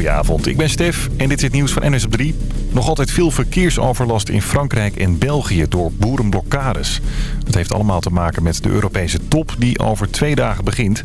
Goedenavond, ik ben Stef en dit is het nieuws van NS op 3. Nog altijd veel verkeersoverlast in Frankrijk en België door boerenblokkades. Dat heeft allemaal te maken met de Europese top die over twee dagen begint.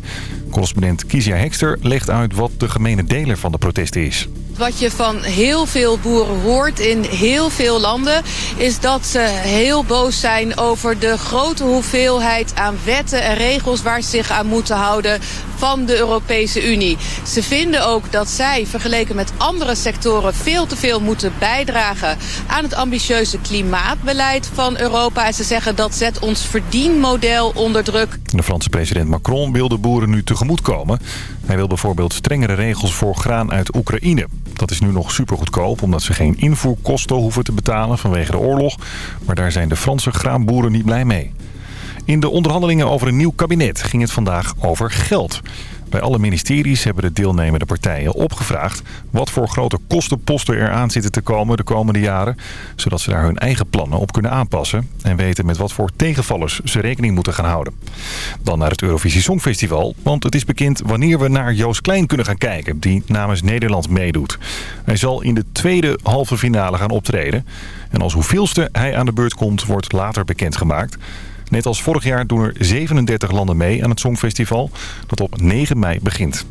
Correspondent Kizia Hekster legt uit wat de gemene deler van de protesten is. Wat je van heel veel boeren hoort in heel veel landen... is dat ze heel boos zijn over de grote hoeveelheid aan wetten en regels... waar ze zich aan moeten houden van de Europese Unie. Ze vinden ook dat zij, vergeleken met andere sectoren... veel te veel moeten bijdragen aan het ambitieuze klimaatbeleid van Europa. En ze zeggen dat zet ons verdienmodel onder druk. De Franse president Macron wil de boeren nu tegemoetkomen. Hij wil bijvoorbeeld strengere regels voor graan uit Oekraïne. Dat is nu nog supergoedkoop omdat ze geen invoerkosten hoeven te betalen vanwege de oorlog. Maar daar zijn de Franse graanboeren niet blij mee. In de onderhandelingen over een nieuw kabinet ging het vandaag over geld. Bij alle ministeries hebben de deelnemende partijen opgevraagd... wat voor grote kostenposten er aan zitten te komen de komende jaren... zodat ze daar hun eigen plannen op kunnen aanpassen... en weten met wat voor tegenvallers ze rekening moeten gaan houden. Dan naar het Eurovisie Songfestival, want het is bekend wanneer we naar Joost Klein kunnen gaan kijken... die namens Nederland meedoet. Hij zal in de tweede halve finale gaan optreden. En als hoeveelste hij aan de beurt komt, wordt later bekendgemaakt... Net als vorig jaar doen er 37 landen mee aan het Songfestival, dat op 9 mei begint.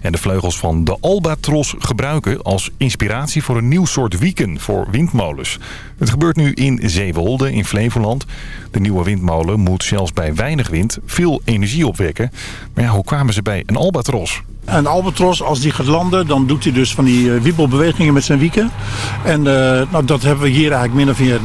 En de vleugels van de Albatros gebruiken als inspiratie voor een nieuw soort wieken voor windmolens. Het gebeurt nu in Zeewolde in Flevoland. De nieuwe windmolen moet zelfs bij weinig wind veel energie opwekken. Maar ja, hoe kwamen ze bij een Albatros? Een albatros, als die gaat landen, dan doet hij dus van die uh, wiebelbewegingen met zijn wieken. En uh, nou, dat hebben we hier eigenlijk min of meer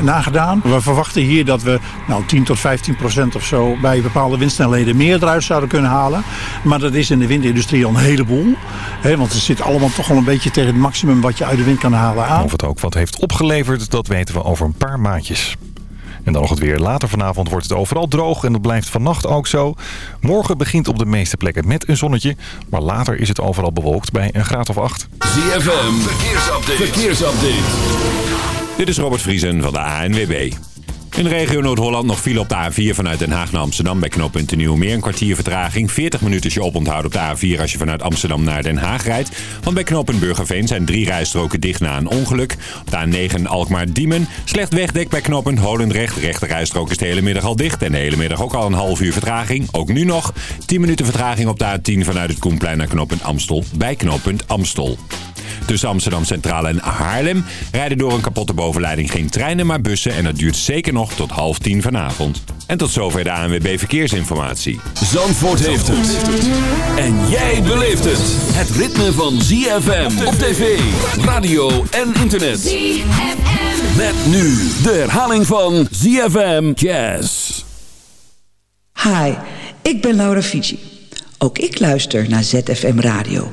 nagedaan. We verwachten hier dat we nou, 10 tot 15 procent of zo bij bepaalde windsnelheden meer eruit zouden kunnen halen. Maar dat is in de windindustrie al een heleboel. Hè, want het zit allemaal toch wel een beetje tegen het maximum wat je uit de wind kan halen aan. Of het ook wat heeft opgeleverd, dat weten we over een paar maandjes. En dan nog het weer. Later vanavond wordt het overal droog en dat blijft vannacht ook zo. Morgen begint op de meeste plekken met een zonnetje. Maar later is het overal bewolkt bij een graad of acht. ZFM, verkeersupdate. verkeersupdate. Dit is Robert Vriesen van de ANWB. In de regio Noord-Holland nog file op de A4 vanuit Den Haag naar Amsterdam bij knooppunt Nieuwmeer. Een kwartier vertraging. 40 minuten je oponthoud op de A4 als je vanuit Amsterdam naar Den Haag rijdt. Want bij knooppunt Burgerveen zijn drie rijstroken dicht na een ongeluk. Op de A9 Alkmaar-Diemen. Slecht wegdek bij knooppunt Holendrecht. Rechte rijstrook is de hele middag al dicht. En de hele middag ook al een half uur vertraging. Ook nu nog. 10 minuten vertraging op de A10 vanuit het Koenplein naar knooppunt Amstel. Bij knooppunt Amstel. Tussen Amsterdam Centraal en Haarlem rijden door een kapotte bovenleiding geen treinen, maar bussen. En dat duurt zeker nog tot half tien vanavond. En tot zover de ANWB Verkeersinformatie. Zandvoort heeft het. En jij beleeft het. Het ritme van ZFM op tv, radio en internet. ZFM. Met nu de herhaling van ZFM Jazz. Hi, ik ben Laura Fiji. Ook ik luister naar ZFM Radio.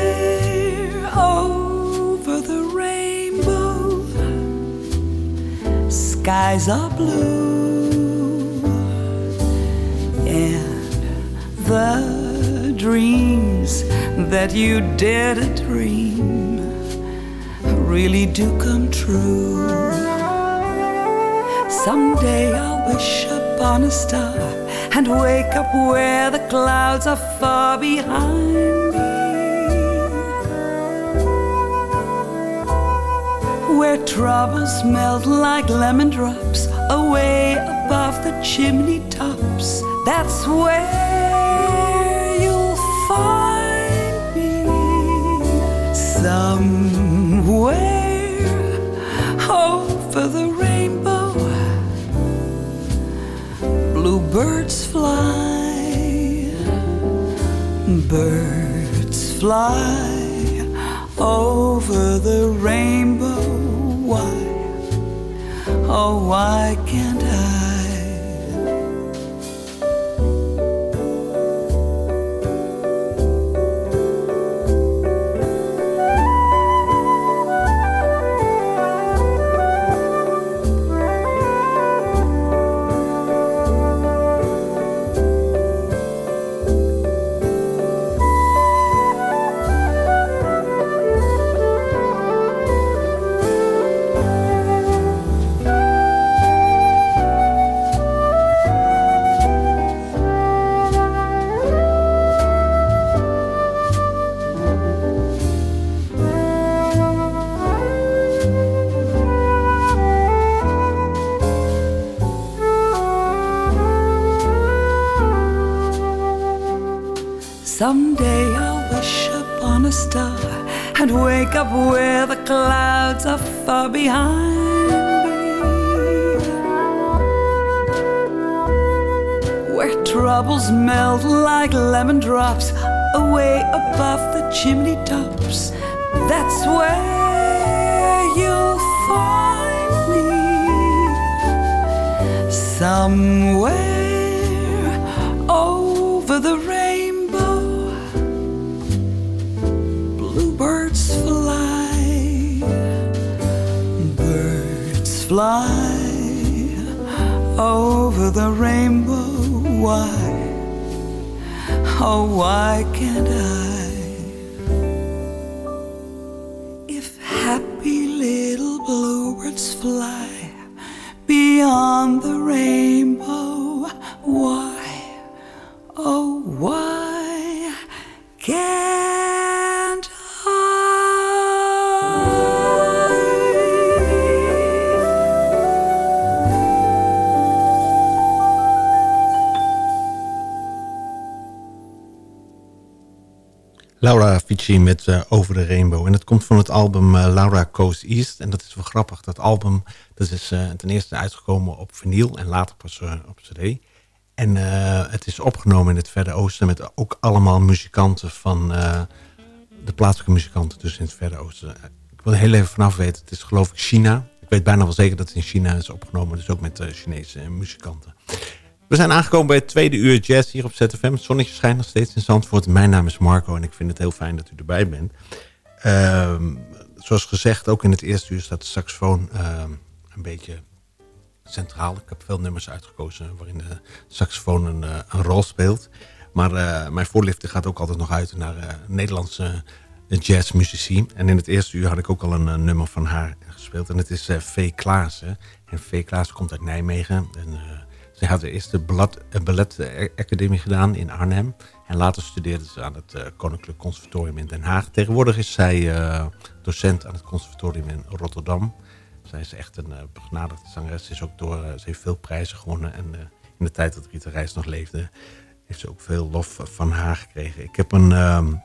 skies are blue and the dreams that you dare to dream really do come true. Someday I'll wish upon a star and wake up where the clouds are far behind where troubles melt like lemon drops away above the chimney tops. That's where you'll find me somewhere over the rainbow. Bluebirds fly Birds fly over the rainbow. Oh, why can't clouds are far behind me. Where troubles melt like lemon drops away above the chimney tops. That's where you'll find me. Somewhere over the rainbow, fly over the rainbow. Why, oh, why can't I? Met eh, Over de Rainbow. En dat komt van het album eh, Laura Coast East. En dat is wel grappig. Dat album dat is eh, ten eerste uitgekomen op vinyl en later pas op cd. En het is opgenomen in het Verre Oosten met ook allemaal muzikanten van de plaatselijke muzikanten dus in het Verre Oosten. Ik wil heel even vanaf weten. Het is geloof ik China. Ik weet bijna wel zeker dat het in China is opgenomen. Dus ook met Chinese muzikanten. We zijn aangekomen bij het tweede uur jazz hier op ZFM. Het zonnetje schijnt nog steeds in Zandvoort. Mijn naam is Marco en ik vind het heel fijn dat u erbij bent. Ehm, zoals gezegd, ook in het eerste uur staat de saxofoon ehm, een beetje centraal. Ik heb veel nummers uitgekozen waarin de saxofoon een, eh, een rol speelt. Maar uh, mijn voorlichting gaat ook altijd nog uit naar uh, Nederlandse jazzmuzici. En in het eerste uur had ik ook al een nummer van haar gespeeld. En het is V. Klaassen. En V. Klaassen komt uit Nijmegen. En, ze had de eerste balletacademie gedaan in Arnhem. En later studeerde ze aan het uh, Koninklijk Conservatorium in Den Haag. Tegenwoordig is zij uh, docent aan het conservatorium in Rotterdam. Zij is echt een uh, begenadigde zangeres. Ze, is ook door, ze heeft veel prijzen gewonnen. En in de tijd dat Rita Reis nog leefde, heeft ze ook veel lof van haar gekregen. Ik heb een, um,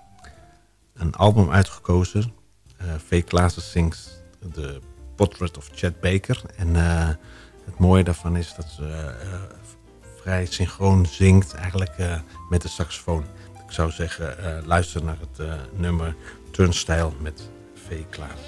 een album uitgekozen. V. Klaassen sings The Portrait of Chet Baker. En het mooie daarvan is dat ze eh, eh, vrij synchroon zingt eigenlijk eh, met de saxofoon. Ik zou zeggen, luister naar het nummer Turnstile met V. Klaas.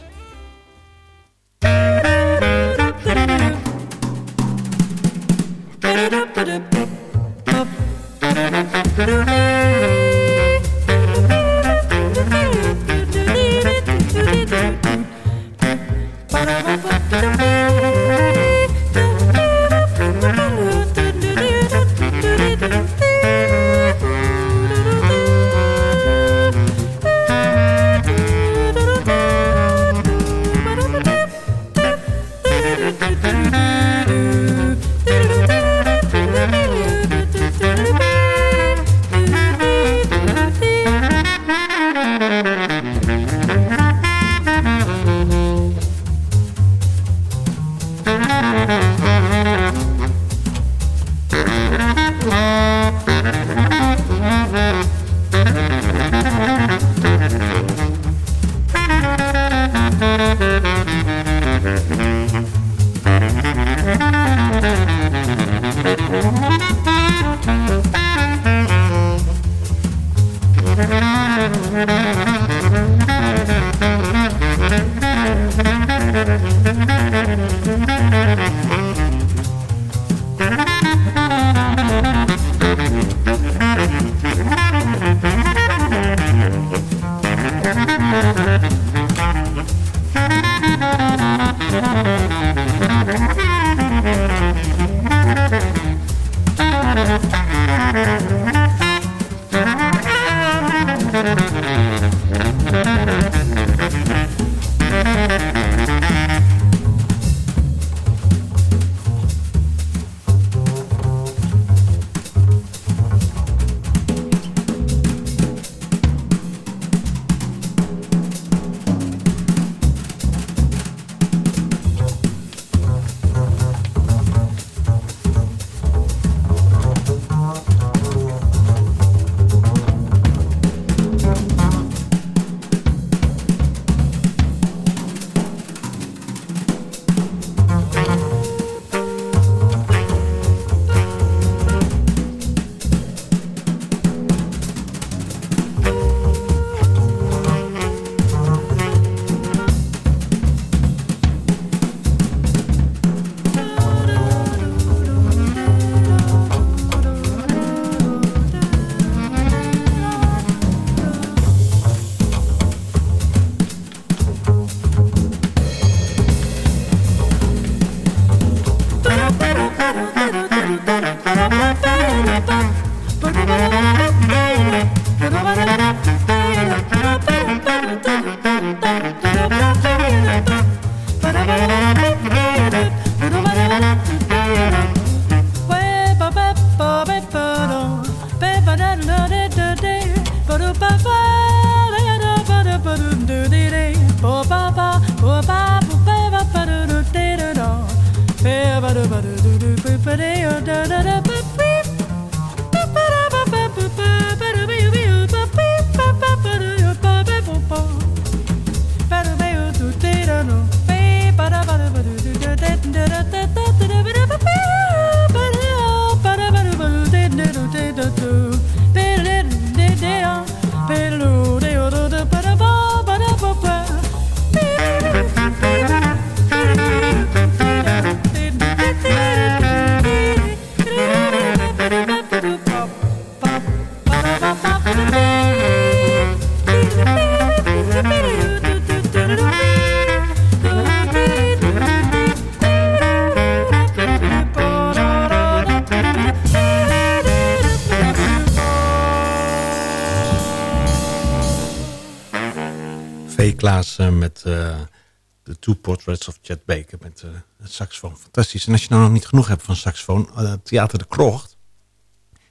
De Two Portraits of Chet Baker met uh, het. Fantastisch. En als je nou nog niet genoeg hebt van saxofoon, uh, Theater de Krocht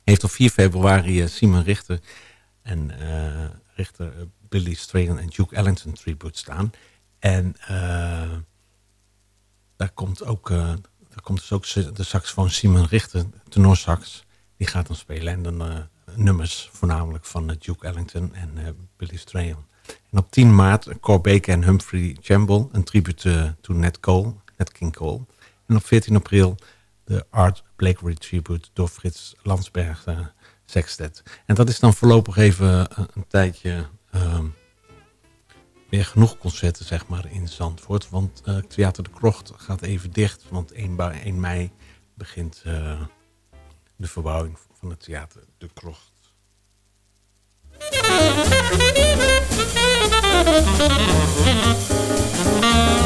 heeft op 4 februari Simon Richter en Richter Billy Strayhorn en Duke Ellington tribute staan. En daar komt ook, daar komt dus ook de saxofoon Simon Richter, tenorsax, die gaat dan spelen. En dan nummers voornamelijk van Duke Ellington en Billy Strayhorn. En op 10 maart Cor Baker en Humphrey Chamble, een tribute to Nat Cole, Nat King Cole. En op 14 april de Art Blakely tribute door Frits Landsberg uh, Sextet. En dat is dan voorlopig even een, een tijdje uh, weer genoeg concerten zeg maar in Zandvoort. Want uh, Theater de Krocht gaat even dicht, want 1, 1 mei begint de verbouwing van het Theater de Krocht. MUZIEK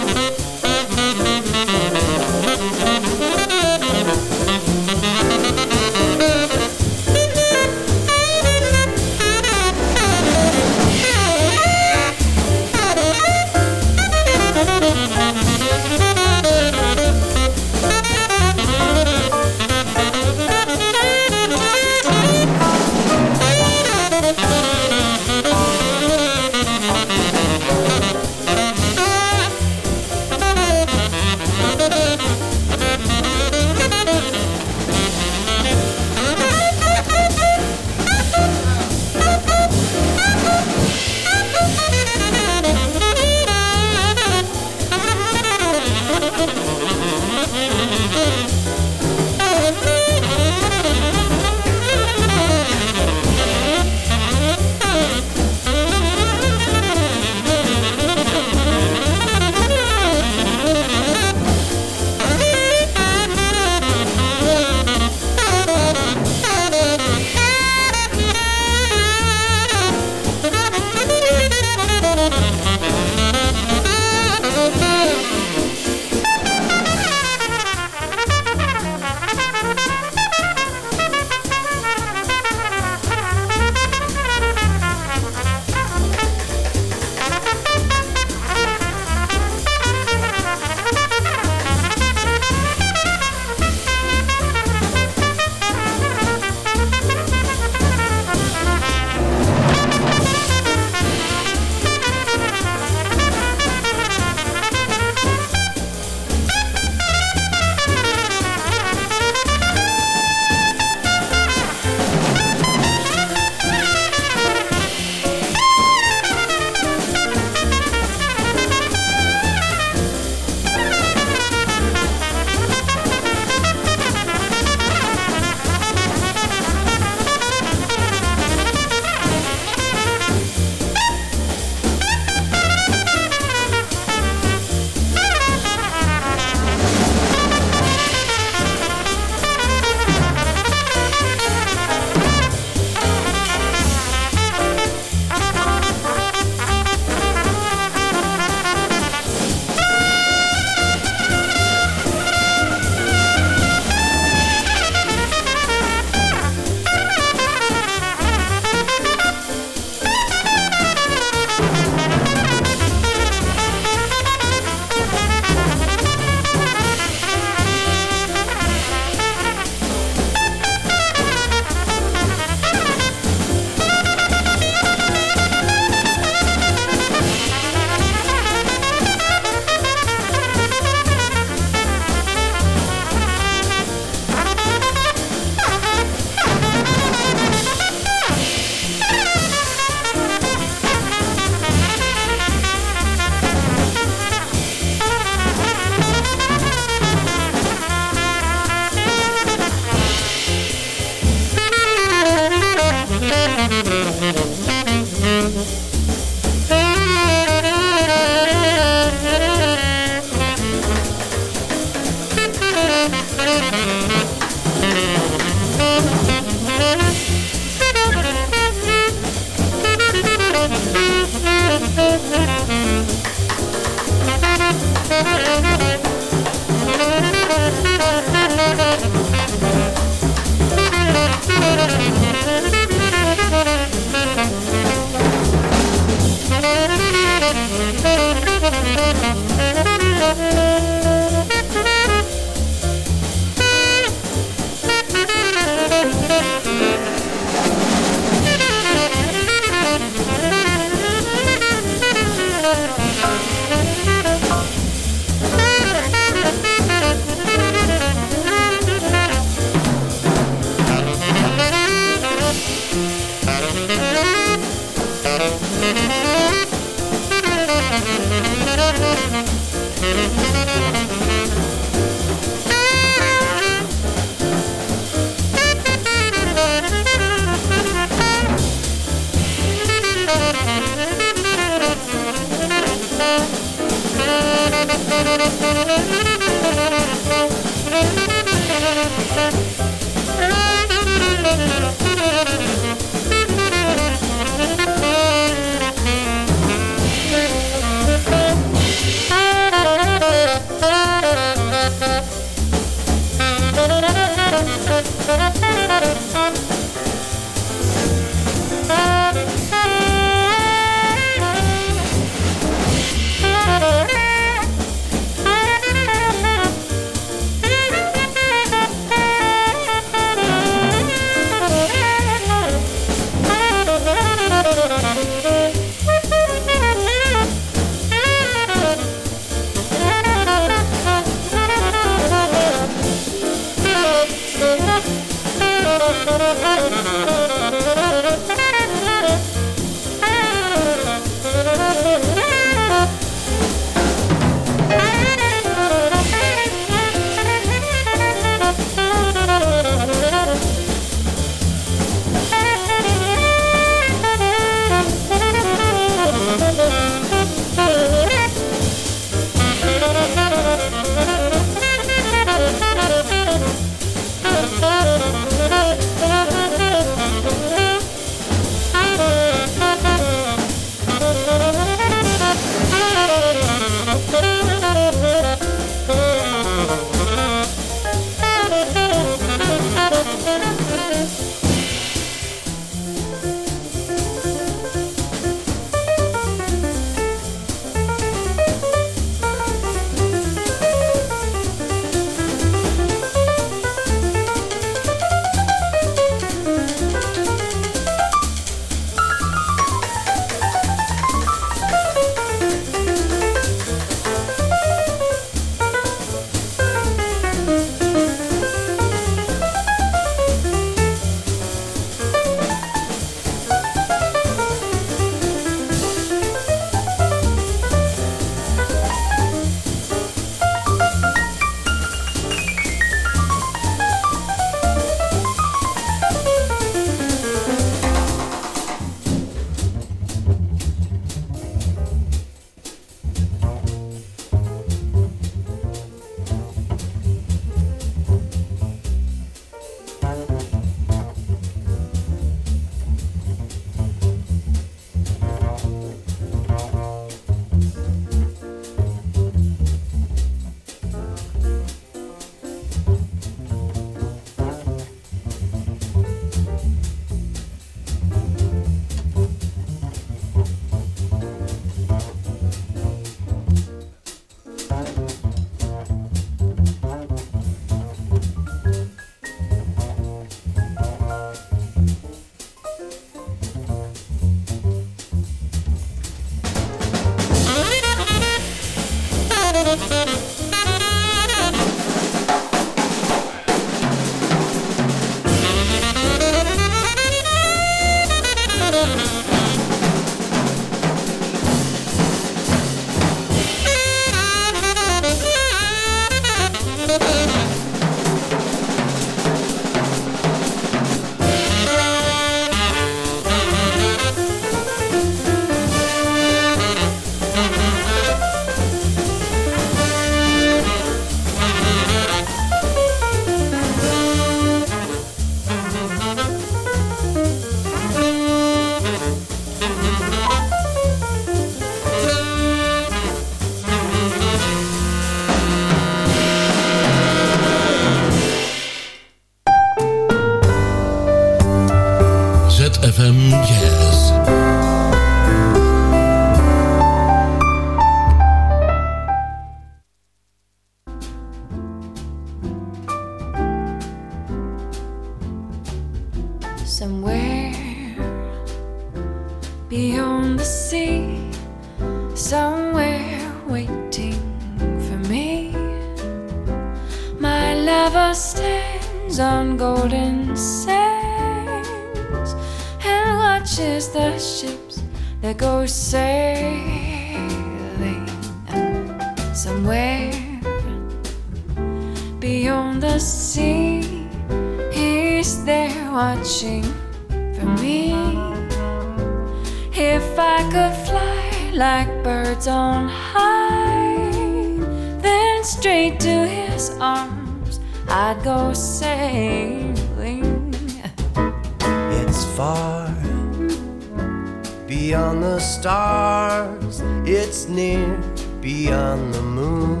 beyond the stars, it's near beyond the moon.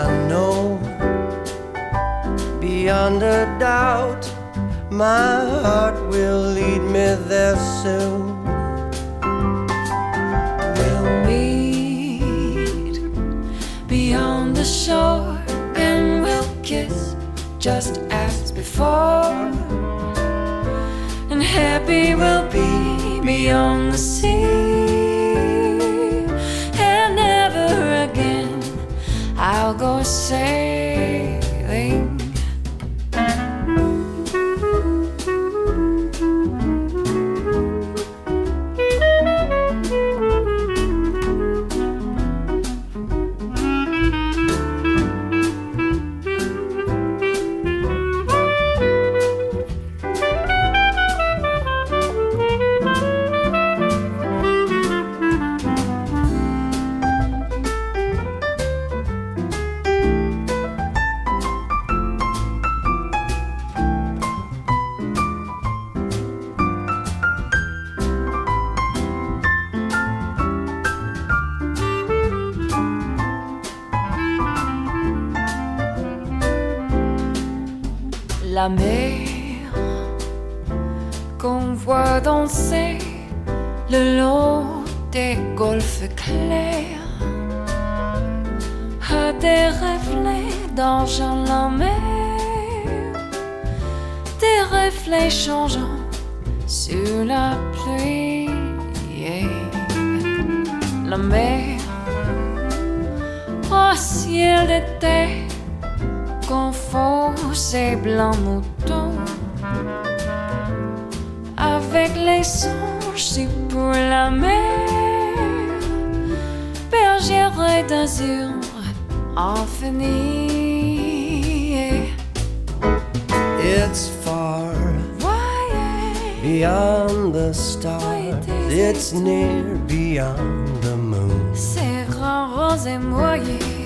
I know beyond a doubt my heart will lead me there soon. We'll meet beyond the shore and we'll kiss just as before. Happy we'll be beyond the sea. And never again I'll go sailing. Ciel d'été confond ces blancs moutons avec les songes pour la mer bergère d'azur infinie It's far beyond the stars, it's near beyond the moon. ces grands roses émoyés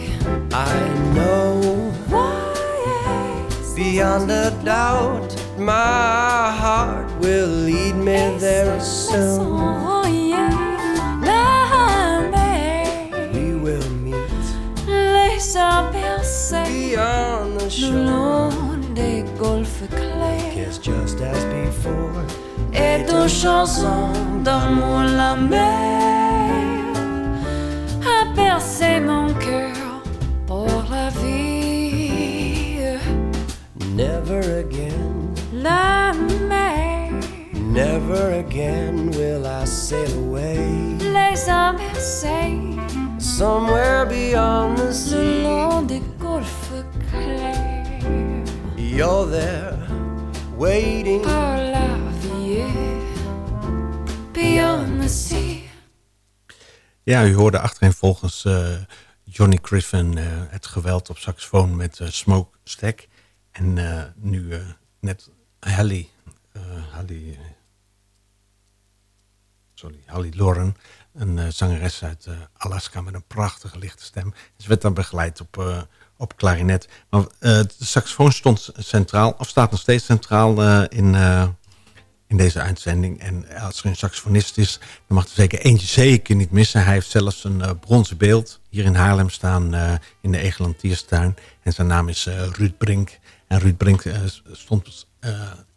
I know beyond a doubt my heart will lead me there soon. We will meet beyond the shore. des golfes clairs Kiss just as before. et de chansons d'amour la mer a bercé mon cœur Never again, La mer never again will I sail away. les a bercés Somewhere beyond the le sea, long des golfes clairs you're there waiting. pour la vie. Beyond the sea. Ja, u hoorde achtereenvolgens uh, Johnny Griffin uh, het geweld op saxofoon met uh, Smoke Stack. En nu net Hallie, Hallie, sorry, Hallie Lauren, een zangeres uit Alaska met een prachtige lichte stem. Ze werd dan begeleid op, op klarinet. Maar de saxofoon stond centraal, of staat nog steeds centraal in in deze uitzending. En als er een saxofonist is, dan mag er zeker eentje zeker niet missen. Hij heeft zelfs een bronzen beeld hier in Haarlem staan in de Egelantierstuin. En zijn naam is uh, Ruud Brink. En Ruud Brink stond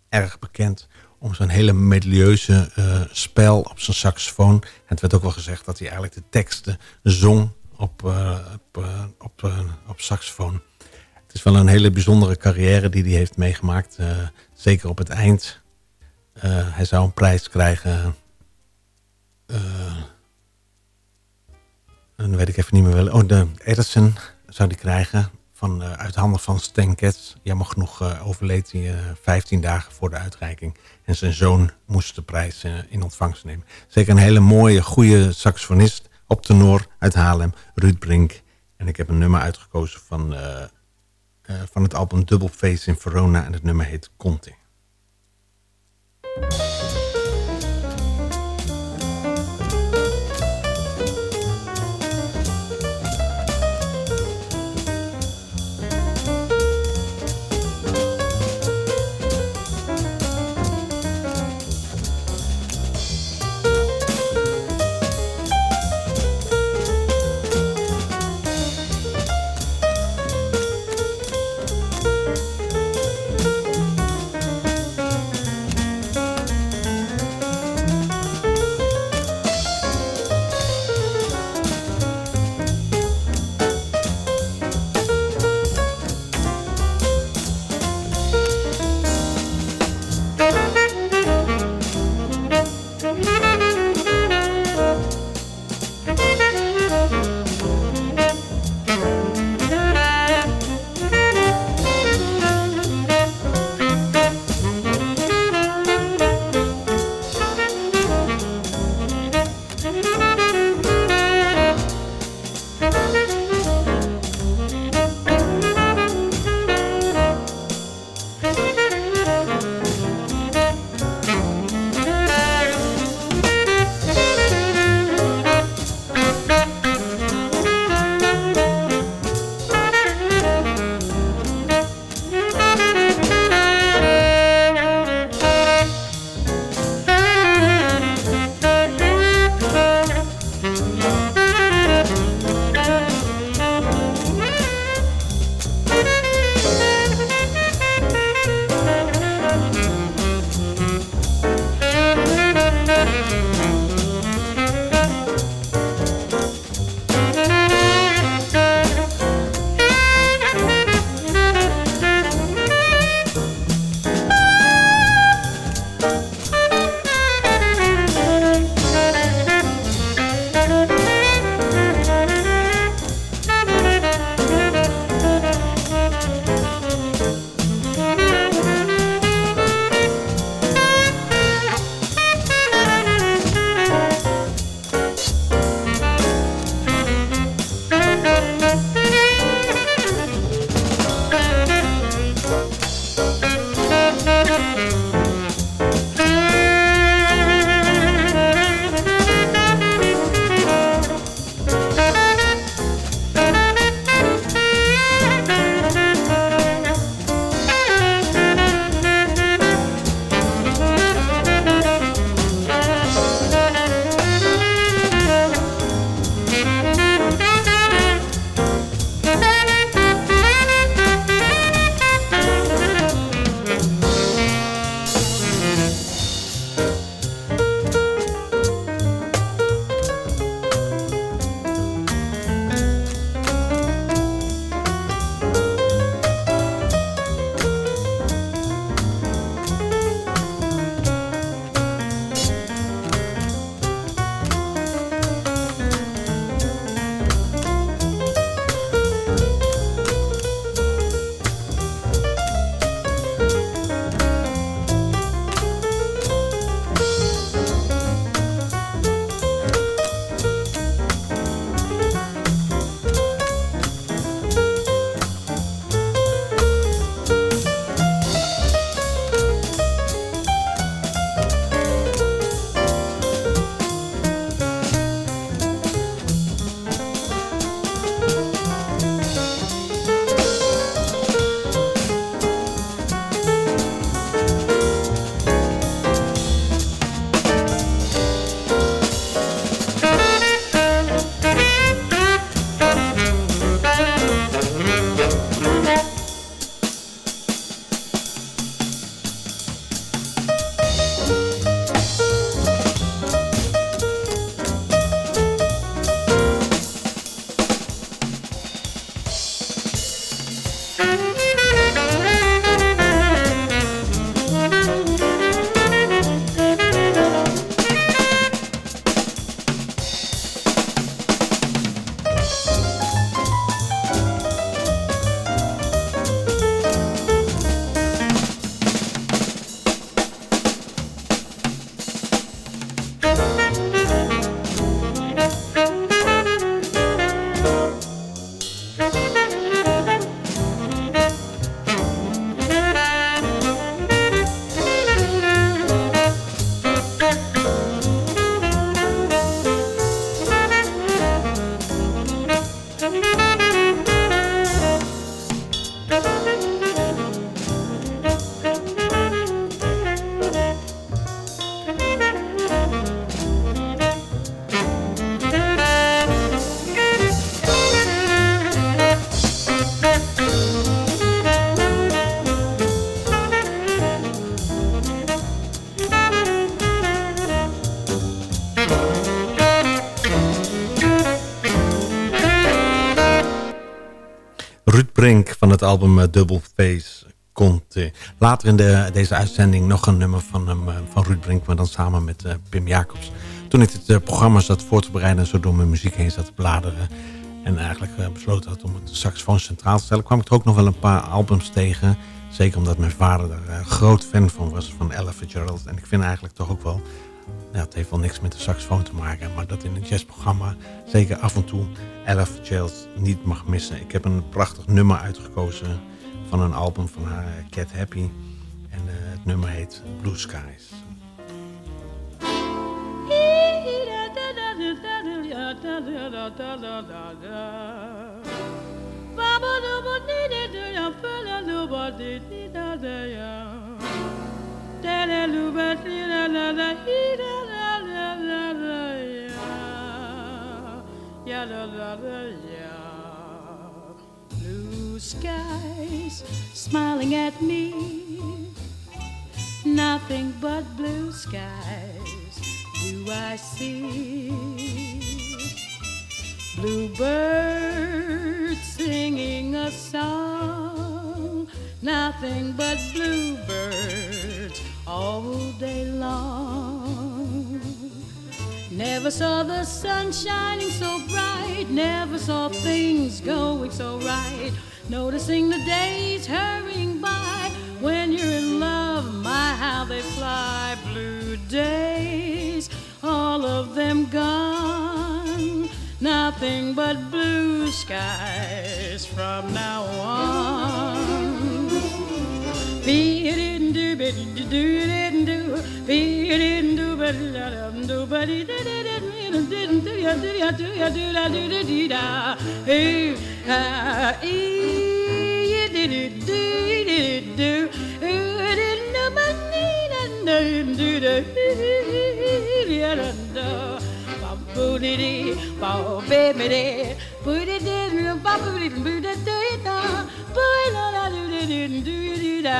erg bekend om zijn hele melodieuze uh, spel op zijn saxofoon. Het werd ook wel gezegd dat hij eigenlijk de teksten zong op, op, op saxofoon. Het is wel een hele bijzondere carrière die hij heeft meegemaakt. zeker op het eind. hij zou een prijs krijgen. dan weet ik even niet meer wel. Oh, de Edison zou die krijgen van, uh, uit handen van Stan. Jammer genoeg uh, overleed hij uh, 15 dagen voor de uitreiking. En zijn zoon moest de prijs in ontvangst nemen. Zeker een hele mooie, goede saxofonist op tenor uit Haarlem, Ruud Brink. En ik heb een nummer uitgekozen van, van het album Double Face in Verona. En het nummer heet Conte. Album Double Face komt later in de, deze uitzending nog een nummer van, hem, van Ruud Brink, maar dan samen met Pim Jacobs. Toen ik het programma zat voor te bereiden en zo door mijn muziek heen zat te bladeren en eigenlijk besloten had om het saxofoon centraal te stellen, kwam ik er ook nog wel een paar albums tegen. Zeker omdat mijn vader er groot fan van was, van Ella Fitzgerald. En ik vind eigenlijk toch ook wel ja, het heeft wel niks met de saxofoon te maken, maar dat in een jazzprogramma zeker af en toe Ella Fitzgerald niet mag missen. Ik heb een prachtig nummer uitgekozen van een album van haar, Cat Happy. En uh, het nummer heet Blue Skies. Blue skies smiling at me, nothing but blue skies do I see. Bluebirds singing a song, nothing but bluebirds all day long. Never saw the sun shining so bright, never saw things going so right. Noticing the days hurrying by when you're in love, my how they fly. Blue days, all of them gone. Nothing but blue skies from now on. Be it bit do do do be do do ba da do ba di da da da do do do ya do ya do ya do da do da di da hey ah e do do do do do do no money da do da ya da da ba bo di di ba be me di put it in ba bo di do da do da boy la la do do do do da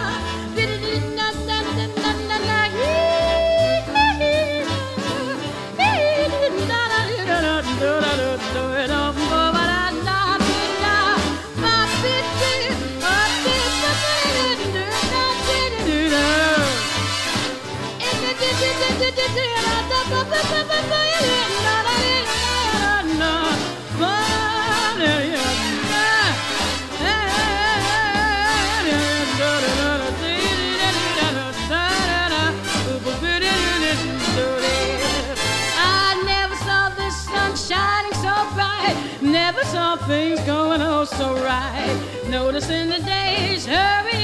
Things going oh so right. Noticing the days hurrying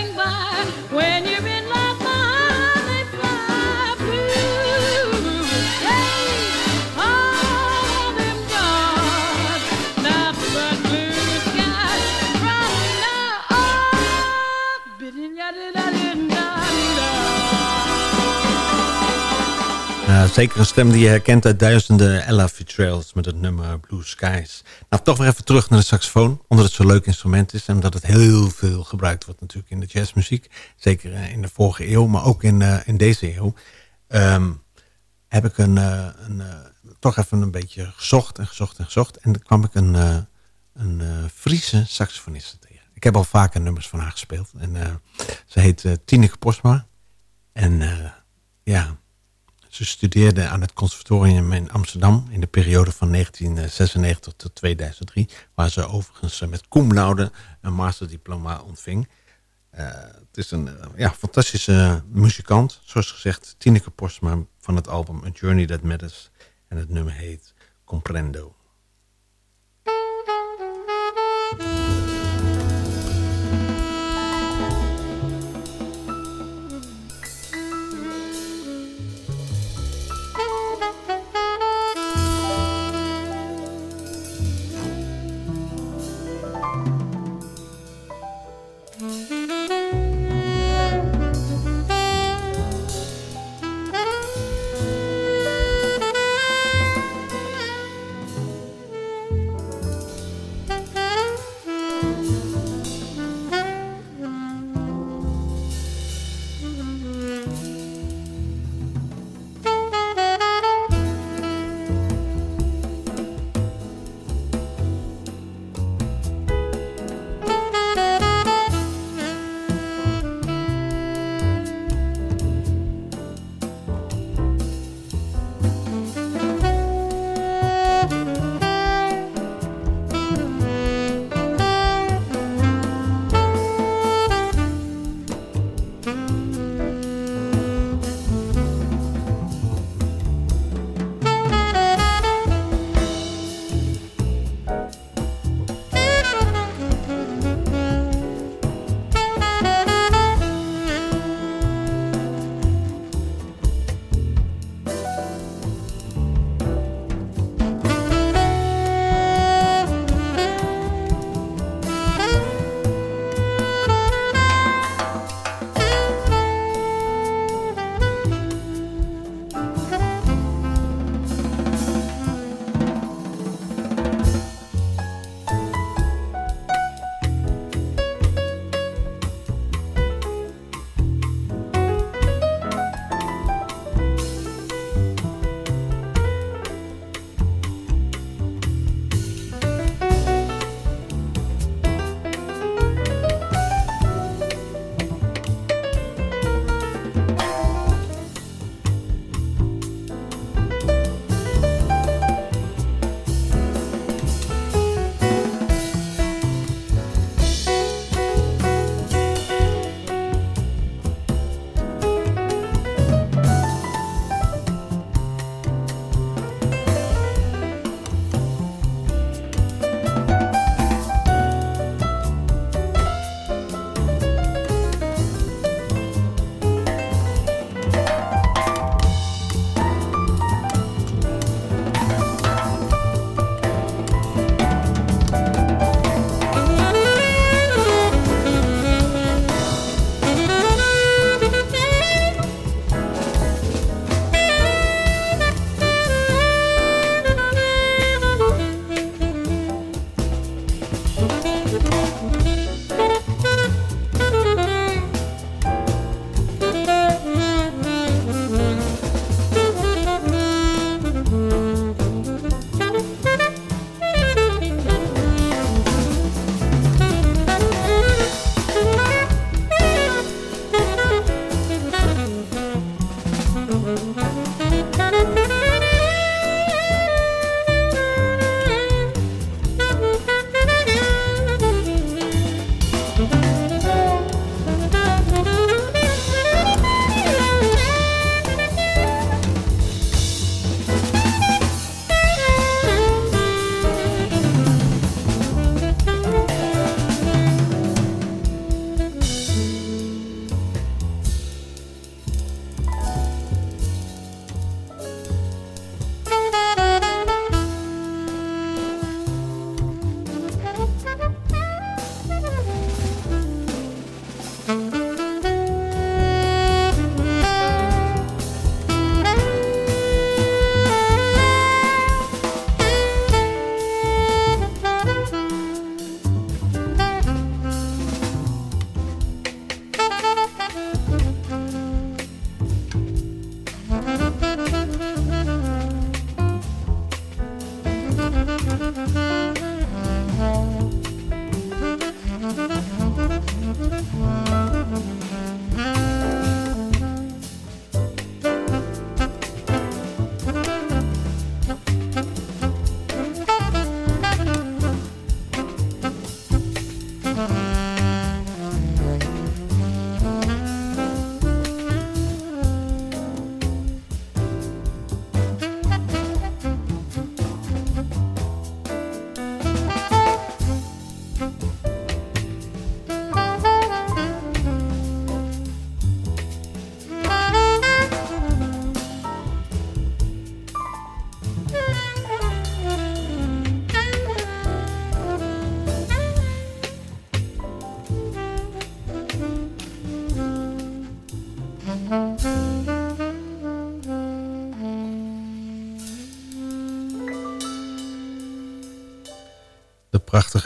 Uh, zeker een stem die je herkent uit duizenden Ella Fitzgeralds met het nummer Blue Skies. Nou, toch weer even terug naar de saxofoon, omdat het zo'n leuk instrument is en omdat het heel veel gebruikt wordt natuurlijk in de jazzmuziek. Zeker uh, in de vorige eeuw, maar ook in, uh, in deze eeuw. Um, heb ik een, een toch even een beetje gezocht en gezocht en gezocht. En dan kwam ik een, een Friese saxofoniste tegen. Ik heb al vaker nummers van haar gespeeld. En ze heet Tineke Posma. En ja... Ze studeerde aan het conservatorium in Amsterdam in de periode van 1996 tot 2003, waar ze overigens met cum laude een masterdiploma ontving. Eh, het is een eh, ja, fantastische muzikant. Zoals gezegd, Tineke Postma van het album A Journey That Matters. En het nummer heet Comprendo.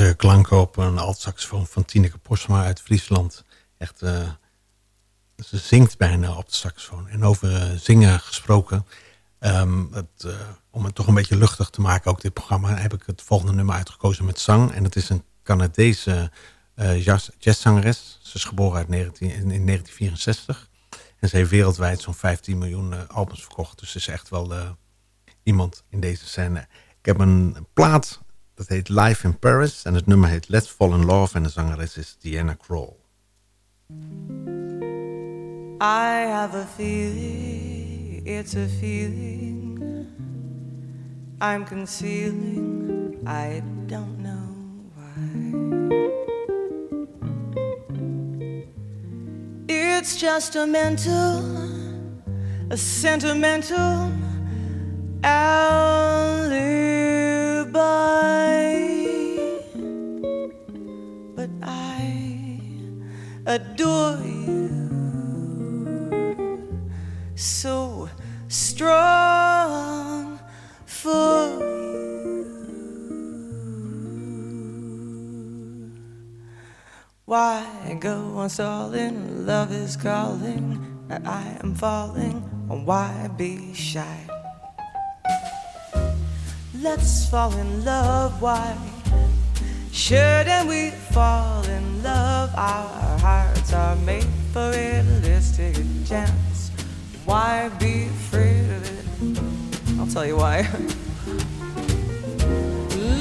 Prachtige klanken op een alt-saxofoon van Tineke Posma uit Friesland. Echt, uh, ze zingt bijna op de saxofoon. En over uh, zingen gesproken, um, het, uh, om het toch een beetje luchtig te maken, ook dit programma, heb ik het volgende nummer uitgekozen met zang. En het is een Canadese jazzzangeres. Ze is geboren uit 19, in 1964. En ze heeft wereldwijd zo'n 15 miljoen albums verkocht. Dus ze is echt wel iemand in deze scène. Ik heb een plaat Dat heet Live in Paris. En het nummer heet Let's Fall in Love. En de zangeres is Diana Krall. I have a feeling, it's a feeling I'm concealing, I don't know why. It's just a mental, a sentimental alibi. But I adore you so strong for you. Why go on stalling? Love is calling. And I am falling. Why be shy? Let's fall in love. Why shouldn't we fall in love? Our hearts are made for a chance. Why be afraid of it? I'll tell you why.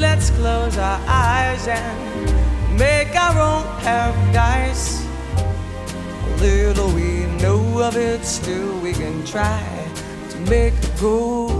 Let's close our eyes and make our own paradise. Little we know of it, still we can try to make it good.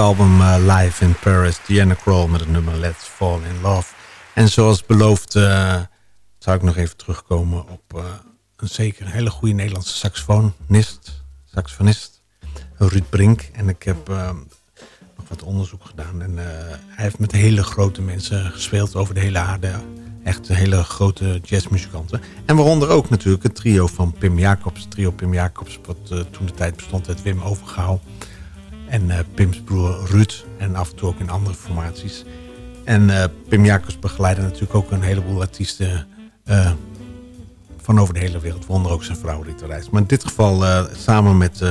Album uh, Live in Paris, Diana Krall met het nummer Let's Fall in Love. En zoals beloofd uh, zou ik nog even terugkomen op uh, een zeker hele goede Nederlandse saxofonist, saxofonist Ruud Brink. En ik heb nog wat onderzoek gedaan. En hij heeft met hele grote mensen gespeeld over de hele aarde. Echt hele grote jazzmuzikanten. En waaronder ook natuurlijk het trio van Pim Jacobs. Trio Pim Jacobs, wat toen de tijd bestond uit Wim Overgaal. En Pim's broer Ruud. En af en toe ook in andere formaties. En uh, Pim Jacobs begeleidde natuurlijk ook een heleboel artiesten uh, van over de hele wereld. Wonder ook zijn vrouw Rita Reis. Maar in dit geval uh, samen met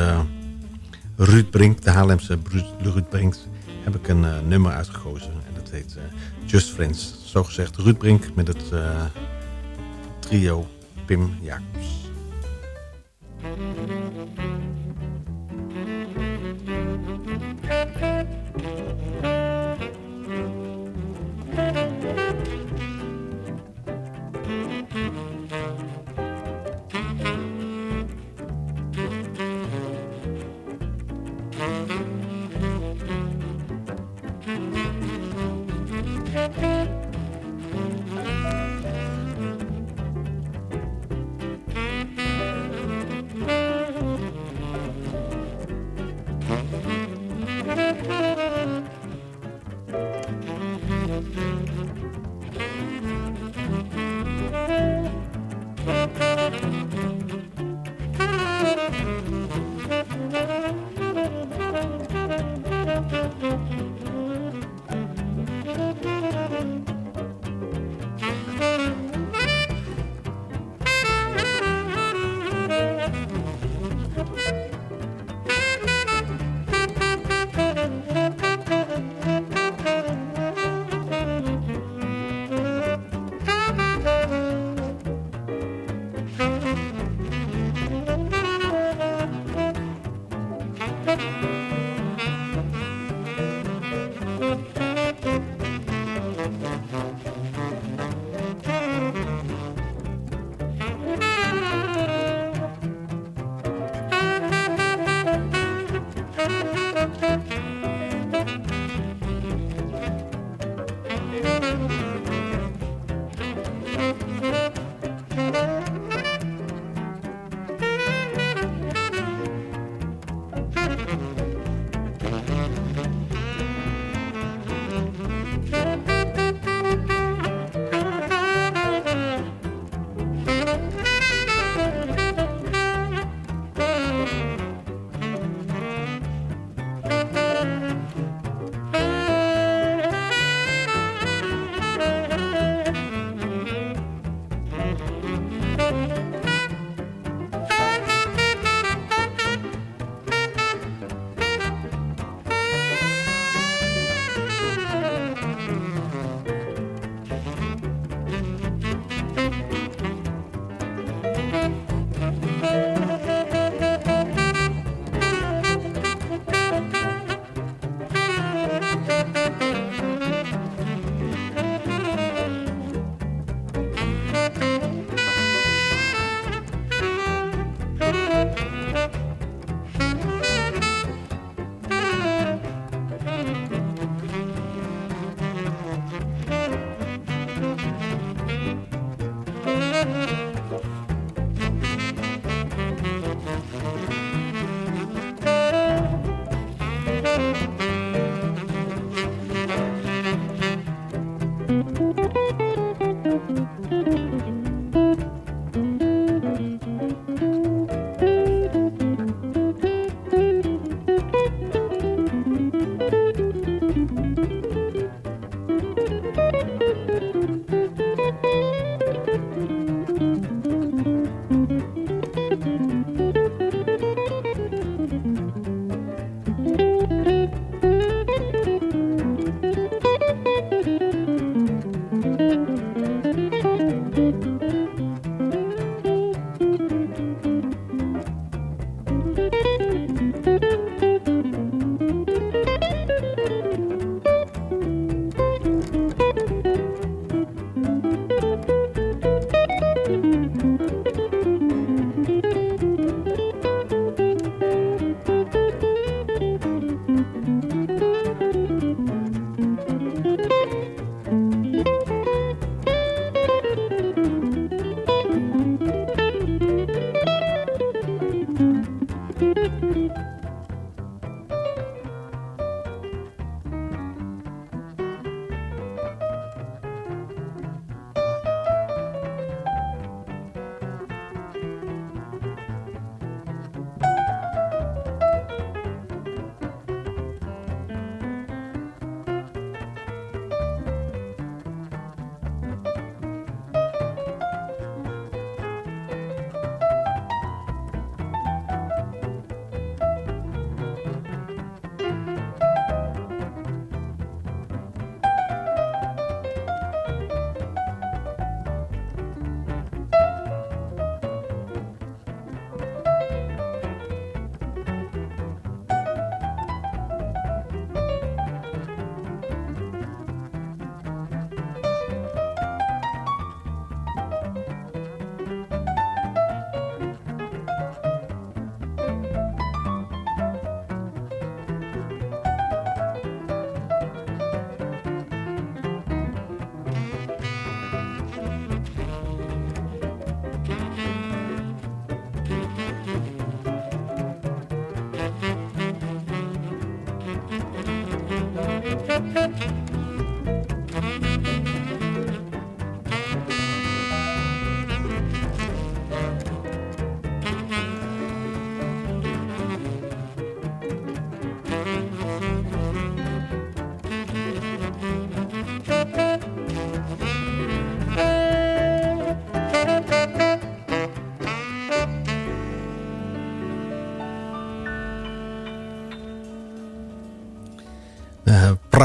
Ruud Brink, de Haarlemse Ruud Brink, heb ik een nummer uitgekozen. En dat heet Just Friends. Zo gezegd Ruud Brink met het trio Pim Jacobs.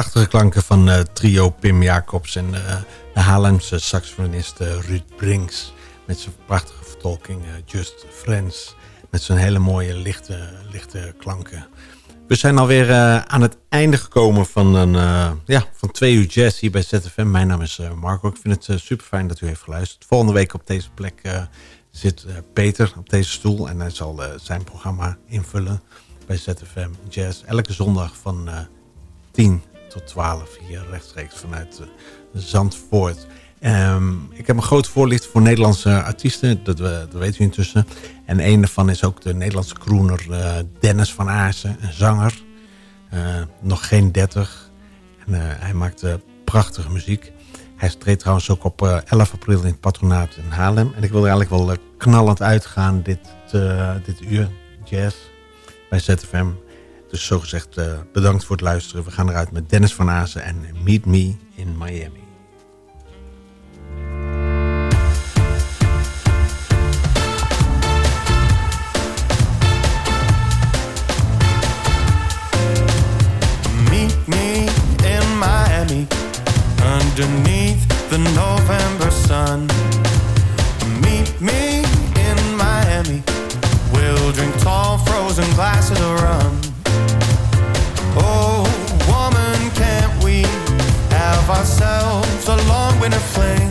Prachtige klanken van eh, trio Pim Jacobs en eh, de Haarlemse saxofonist eh, Ruud Brinks. Met zijn prachtige vertolking Just Friends. Met zijn hele mooie lichte, lichte klanken. We zijn alweer aan het einde gekomen van, een, ja, van twee uur jazz hier bij ZFM. Mijn naam is Marco. Ik vind het super fijn dat u heeft geluisterd. Volgende week op deze plek zit Peter op deze stoel. En hij zal zijn programma invullen bij ZFM Jazz. Elke zondag van eh 10 tot 12 hier rechtstreeks vanuit eh, Zandvoort. Ehm, ik heb een grote voorlicht voor Nederlandse artiesten, dat, dat weet u intussen. En een daarvan is ook de Nederlandse crooner eh, Dennis van Aarsen, een zanger. Eh, nog geen 30. En, hij maakt prachtige muziek. Hij treedt trouwens ook op eh, 11 april in het patronaat in Haarlem. En ik wil er eigenlijk wel knallend uitgaan dit, dit uur jazz bij ZFM. Dus zogezegd uh, bedankt voor het luisteren. We gaan eruit met Dennis van Azen en Meet Me in Miami. Meet me in Miami underneath the November sun. Meet me in Miami. We'll drink tall frozen glasses of rum. Oh, woman, can't we have ourselves a long winter fling?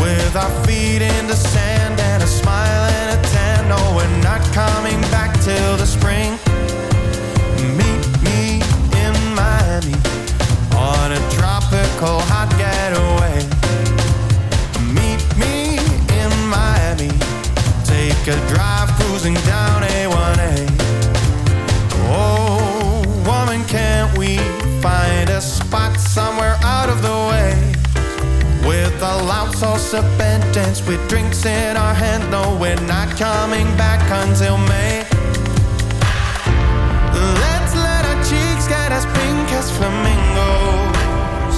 With our feet in the sand and a smile and a tan. No, we're not coming back till the spring. Meet me in Miami on a tropical hot getaway. Meet me in Miami. Take a drive cruising down A1A. A spot somewhere out of the way? With a loud salsa band dance with drinks in our hand. No, we're not coming back until May. Let's let our cheeks get as pink as flamingos.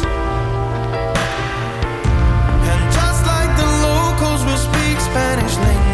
And just like the locals we'll speak Spanish lingo.